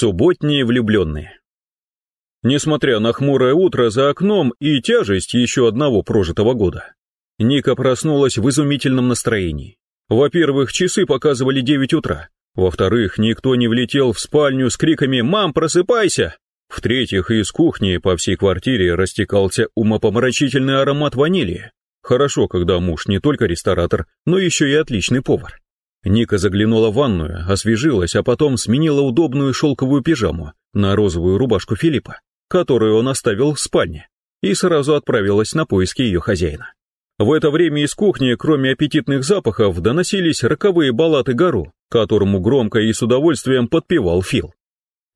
Субботние влюбленные. Несмотря на хмурое утро за окном и тяжесть еще одного прожитого года, Ника проснулась в изумительном настроении. Во-первых, часы показывали 9 утра. Во-вторых, никто не влетел в спальню с криками «Мам, просыпайся!». В-третьих, из кухни по всей квартире растекался умопомрачительный аромат ванили. Хорошо, когда муж не только ресторатор, но еще и отличный повар. Ника заглянула в ванную, освежилась, а потом сменила удобную шелковую пижаму на розовую рубашку Филиппа, которую он оставил в спальне, и сразу отправилась на поиски ее хозяина. В это время из кухни, кроме аппетитных запахов, доносились роковые баллады Гару, которому громко и с удовольствием подпевал Фил.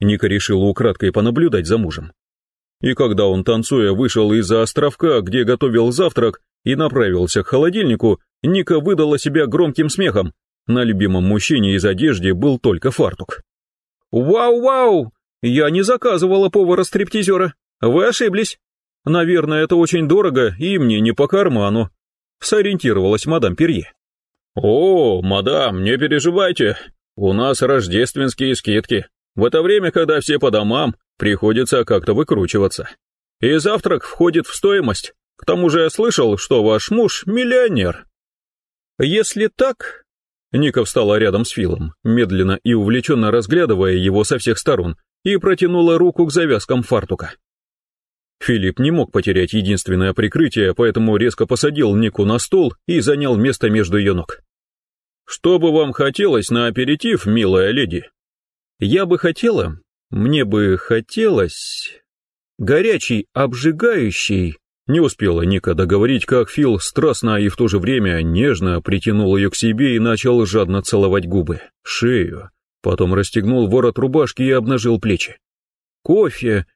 Ника решила украдкой понаблюдать за мужем. И когда он, танцуя, вышел из-за островка, где готовил завтрак, и направился к холодильнику, Ника выдала себя громким смехом, на любимом мужчине из одежды был только фартук. «Вау-вау! Я не заказывала повара-стриптизера. Вы ошиблись. Наверное, это очень дорого и мне не по карману», сориентировалась мадам Перье. «О, мадам, не переживайте. У нас рождественские скидки. В это время, когда все по домам, приходится как-то выкручиваться. И завтрак входит в стоимость. К тому же я слышал, что ваш муж миллионер». «Если так, Ника встала рядом с Филом, медленно и увлеченно разглядывая его со всех сторон, и протянула руку к завязкам фартука. Филипп не мог потерять единственное прикрытие, поэтому резко посадил Нику на стол и занял место между ее ног. «Что бы вам хотелось на аперитив, милая леди?» «Я бы хотела, мне бы хотелось...» «Горячий, обжигающий...» Не успела Ника договорить, как Фил страстно и в то же время нежно притянул ее к себе и начал жадно целовать губы, шею, потом расстегнул ворот рубашки и обнажил плечи. «Кофе!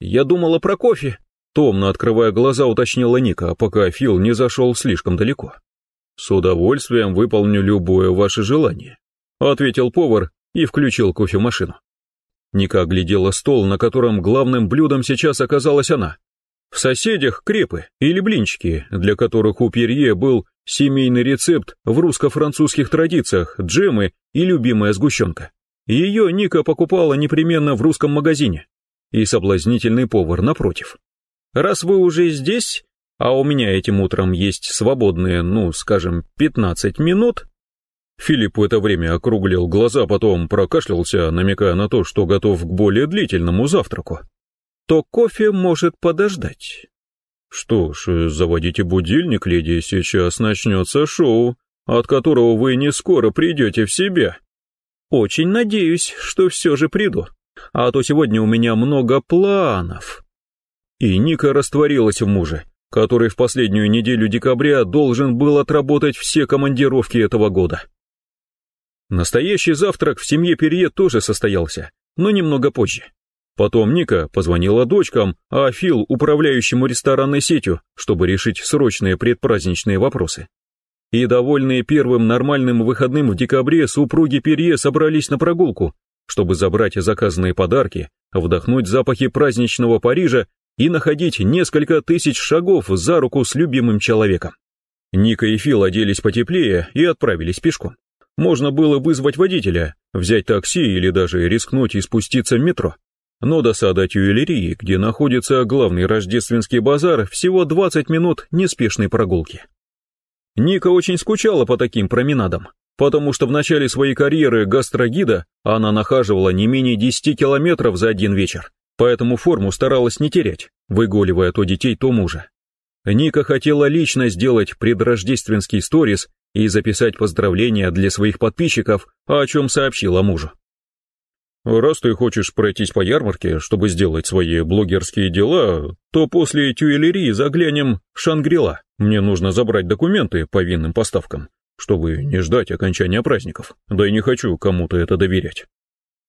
Я думала про кофе!» Томно открывая глаза, уточнила Ника, пока Фил не зашел слишком далеко. «С удовольствием выполню любое ваше желание», — ответил повар и включил кофемашину. Ника оглядела стол, на котором главным блюдом сейчас оказалась она, в соседях крепы или блинчики, для которых у Перье был семейный рецепт в русско-французских традициях, джемы и любимая сгущенка. Ее Ника покупала непременно в русском магазине. И соблазнительный повар напротив. «Раз вы уже здесь, а у меня этим утром есть свободные, ну, скажем, 15 минут...» Филипп в это время округлил глаза, потом прокашлялся, намекая на то, что готов к более длительному завтраку то кофе может подождать. Что ж, заводите будильник, леди, сейчас начнется шоу, от которого вы не скоро придете в себя. Очень надеюсь, что все же приду, а то сегодня у меня много планов. И Ника растворилась в муже, который в последнюю неделю декабря должен был отработать все командировки этого года. Настоящий завтрак в семье Перье тоже состоялся, но немного позже. Потом Ника позвонила дочкам, а Фил – управляющему ресторанной сетью, чтобы решить срочные предпраздничные вопросы. И довольные первым нормальным выходным в декабре супруги Перье собрались на прогулку, чтобы забрать заказанные подарки, вдохнуть запахи праздничного Парижа и находить несколько тысяч шагов за руку с любимым человеком. Ника и Фил оделись потеплее и отправились пешком. Можно было вызвать водителя, взять такси или даже рискнуть и спуститься в метро. Но до сада где находится главный рождественский базар, всего 20 минут неспешной прогулки. Ника очень скучала по таким променадам, потому что в начале своей карьеры гастрогида она нахаживала не менее 10 километров за один вечер, поэтому форму старалась не терять, выгуливая то детей, то мужа. Ника хотела лично сделать предрождественский сторис и записать поздравления для своих подписчиков, о чем сообщила мужу. Раз ты хочешь пройтись по ярмарке, чтобы сделать свои блогерские дела, то после тюэлерии заглянем в Шангрила. Мне нужно забрать документы по винным поставкам, чтобы не ждать окончания праздников. Да и не хочу кому-то это доверять.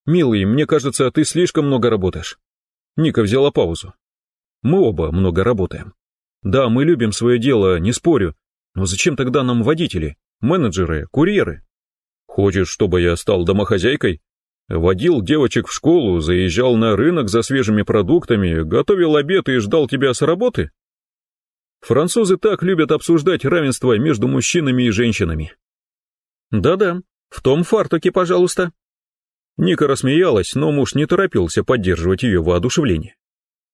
Милый, мне кажется, ты слишком много работаешь. Ника взяла паузу. Мы оба много работаем. Да, мы любим свое дело, не спорю, но зачем тогда нам водители, менеджеры, курьеры? Хочешь, чтобы я стал домохозяйкой? Водил девочек в школу, заезжал на рынок за свежими продуктами, готовил обед и ждал тебя с работы? Французы так любят обсуждать равенство между мужчинами и женщинами. Да-да, в том фартуке, пожалуйста. Ника рассмеялась, но муж не торопился поддерживать ее воодушевление.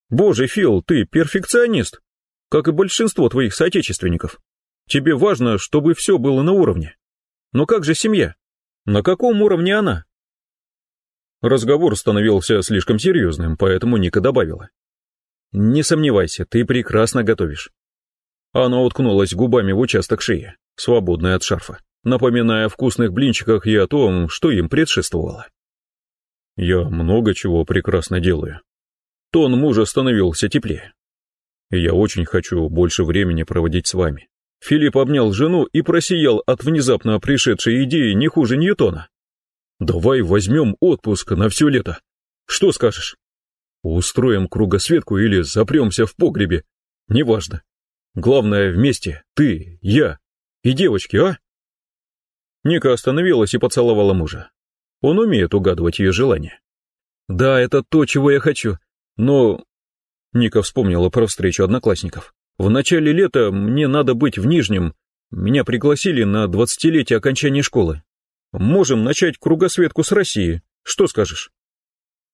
«Боже, Фил, ты перфекционист, как и большинство твоих соотечественников. Тебе важно, чтобы все было на уровне. Но как же семья? На каком уровне она?» Разговор становился слишком серьезным, поэтому Ника добавила. «Не сомневайся, ты прекрасно готовишь». Она уткнулась губами в участок шеи, свободный от шарфа, напоминая о вкусных блинчиках и о том, что им предшествовало. «Я много чего прекрасно делаю». Тон мужа становился теплее. «Я очень хочу больше времени проводить с вами». Филипп обнял жену и просиял от внезапно пришедшей идеи не хуже Ньютона. Давай возьмем отпуск на все лето. Что скажешь? Устроим кругосветку или запремся в погребе. Неважно. Главное вместе, ты, я и девочки, а? Ника остановилась и поцеловала мужа. Он умеет угадывать ее желания. Да, это то, чего я хочу, но... Ника вспомнила про встречу одноклассников. В начале лета мне надо быть в Нижнем. Меня пригласили на двадцатилетие окончания школы. Можем начать кругосветку с России. Что скажешь?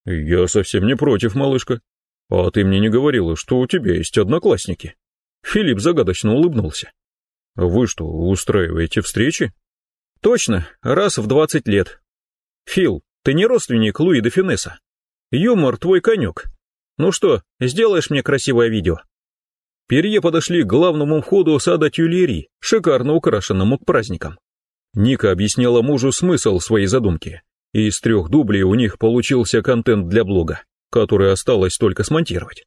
Я совсем не против, малышка. А ты мне не говорила, что у тебя есть одноклассники. Филипп загадочно улыбнулся. Вы что, устраиваете встречи? Точно, раз в двадцать лет. Фил, ты не родственник Луи де Финесса. Юмор твой конек. Ну что, сделаешь мне красивое видео? Перье подошли к главному входу сада Тюльери, шикарно украшенному к праздникам. Ника объясняла мужу смысл своей задумки, и из трех дублей у них получился контент для блога, который осталось только смонтировать.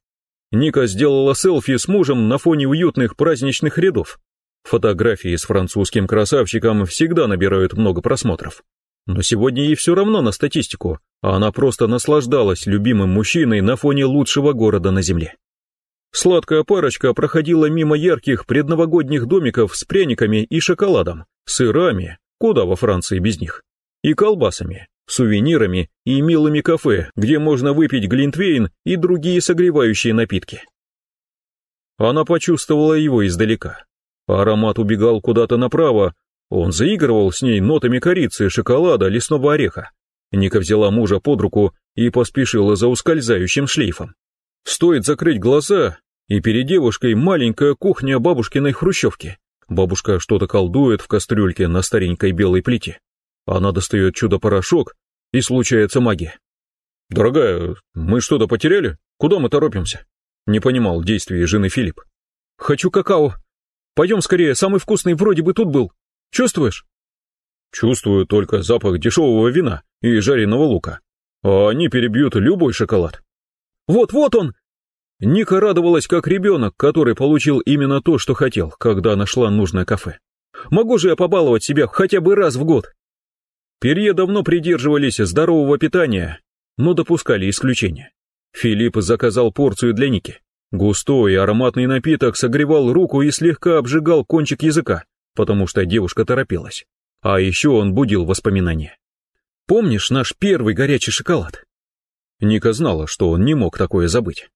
Ника сделала селфи с мужем на фоне уютных праздничных рядов. Фотографии с французским красавчиком всегда набирают много просмотров. Но сегодня ей все равно на статистику, а она просто наслаждалась любимым мужчиной на фоне лучшего города на земле. Сладкая парочка проходила мимо ярких предновогодних домиков с пряниками и шоколадом, сырами, куда во Франции без них, и колбасами, сувенирами и милыми кафе, где можно выпить глинтвейн и другие согревающие напитки. Она почувствовала его издалека. Аромат убегал куда-то направо, он заигрывал с ней нотами корицы, шоколада, лесного ореха. Ника взяла мужа под руку и поспешила за ускользающим шлейфом. Стоит закрыть глаза, и перед девушкой маленькая кухня бабушкиной хрущевки. Бабушка что-то колдует в кастрюльке на старенькой белой плите. Она достает чудо-порошок, и случается магия. «Дорогая, мы что-то потеряли? Куда мы торопимся?» Не понимал действий жены Филипп. «Хочу какао. Пойдем скорее, самый вкусный вроде бы тут был. Чувствуешь?» «Чувствую только запах дешевого вина и жареного лука. А они перебьют любой шоколад». Вот-вот он!» Ника радовалась как ребенок, который получил именно то, что хотел, когда нашла нужное кафе. «Могу же я побаловать себя хотя бы раз в год?» Перье давно придерживались здорового питания, но допускали исключения. Филипп заказал порцию для Ники. Густой ароматный напиток согревал руку и слегка обжигал кончик языка, потому что девушка торопилась. А еще он будил воспоминания. «Помнишь наш первый горячий шоколад?» Ника знала, что он не мог такое забыть.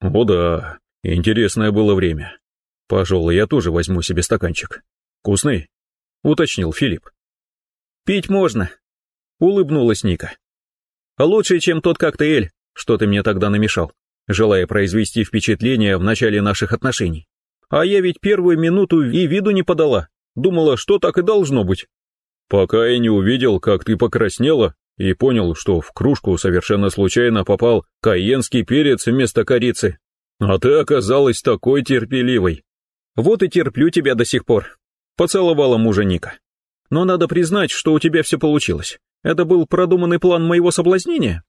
«О да, интересное было время. Пожалуй, я тоже возьму себе стаканчик. Вкусный?» — уточнил Филипп. «Пить можно», — улыбнулась Ника. «Лучше, чем тот коктейль, что ты мне тогда намешал, желая произвести впечатление в начале наших отношений. А я ведь первую минуту и виду не подала, думала, что так и должно быть». «Пока я не увидел, как ты покраснела и понял, что в кружку совершенно случайно попал кайенский перец вместо корицы. А ты оказалась такой терпеливой. Вот и терплю тебя до сих пор. Поцеловала мужа Ника. Но надо признать, что у тебя все получилось. Это был продуманный план моего соблазнения?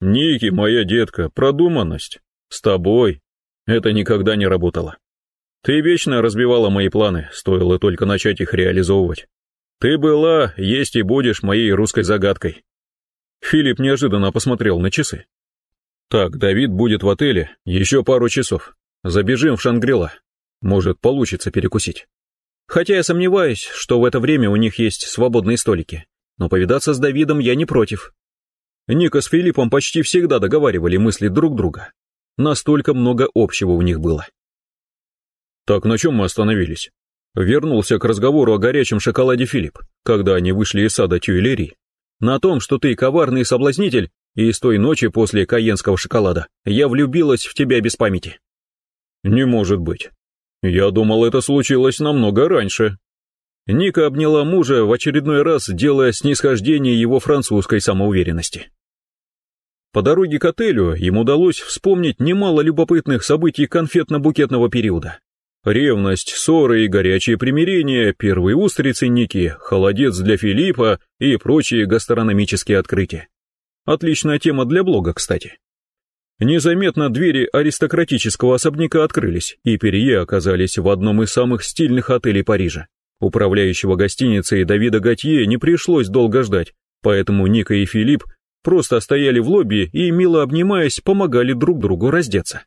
Ники, моя детка, продуманность. С тобой. Это никогда не работало. Ты вечно разбивала мои планы, стоило только начать их реализовывать. Ты была, есть и будешь моей русской загадкой. Филипп неожиданно посмотрел на часы. Так, Давид будет в отеле еще пару часов. Забежим в Шангрила. Может, получится перекусить. Хотя я сомневаюсь, что в это время у них есть свободные столики. Но повидаться с Давидом я не против. Ника с Филиппом почти всегда договаривали мысли друг друга. Настолько много общего у них было. Так на чем мы остановились? Вернулся к разговору о горячем шоколаде Филипп, когда они вышли из сада Тюэлери. На том, что ты коварный соблазнитель, и с той ночи после каенского шоколада я влюбилась в тебя без памяти. Не может быть. Я думал, это случилось намного раньше. Ника обняла мужа в очередной раз, делая снисхождение его французской самоуверенности. По дороге к отелю им удалось вспомнить немало любопытных событий конфетно-букетного периода. Ревность, ссоры и горячие примирения, первые устрицы Ники, холодец для Филиппа и прочие гастрономические открытия. Отличная тема для блога, кстати. Незаметно двери аристократического особняка открылись, и Перье оказались в одном из самых стильных отелей Парижа. Управляющего гостиницей Давида Готье не пришлось долго ждать, поэтому Ника и Филипп просто стояли в лобби и, мило обнимаясь, помогали друг другу раздеться.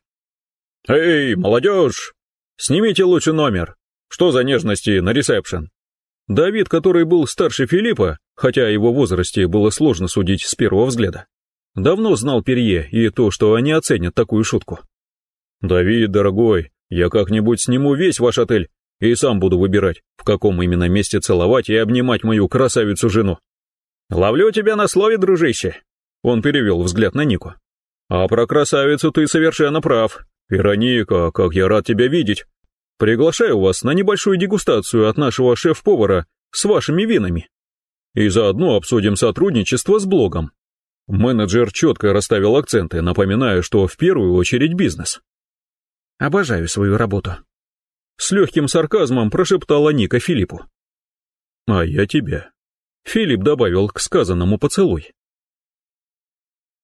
«Эй, молодежь! Снимите лучше номер! Что за нежности на ресепшн?» Давид, который был старше Филиппа, хотя его возрасте было сложно судить с первого взгляда, Давно знал Перье и то, что они оценят такую шутку. «Давид, дорогой, я как-нибудь сниму весь ваш отель и сам буду выбирать, в каком именно месте целовать и обнимать мою красавицу-жену». «Ловлю тебя на слове, дружище!» Он перевел взгляд на Нику. «А про красавицу ты совершенно прав. Вероника, как я рад тебя видеть. Приглашаю вас на небольшую дегустацию от нашего шеф-повара с вашими винами. И заодно обсудим сотрудничество с блогом. Менеджер четко расставил акценты, напоминая, что в первую очередь бизнес. «Обожаю свою работу», — с легким сарказмом прошептала Ника Филиппу. «А я тебя». Филипп добавил к сказанному поцелуй.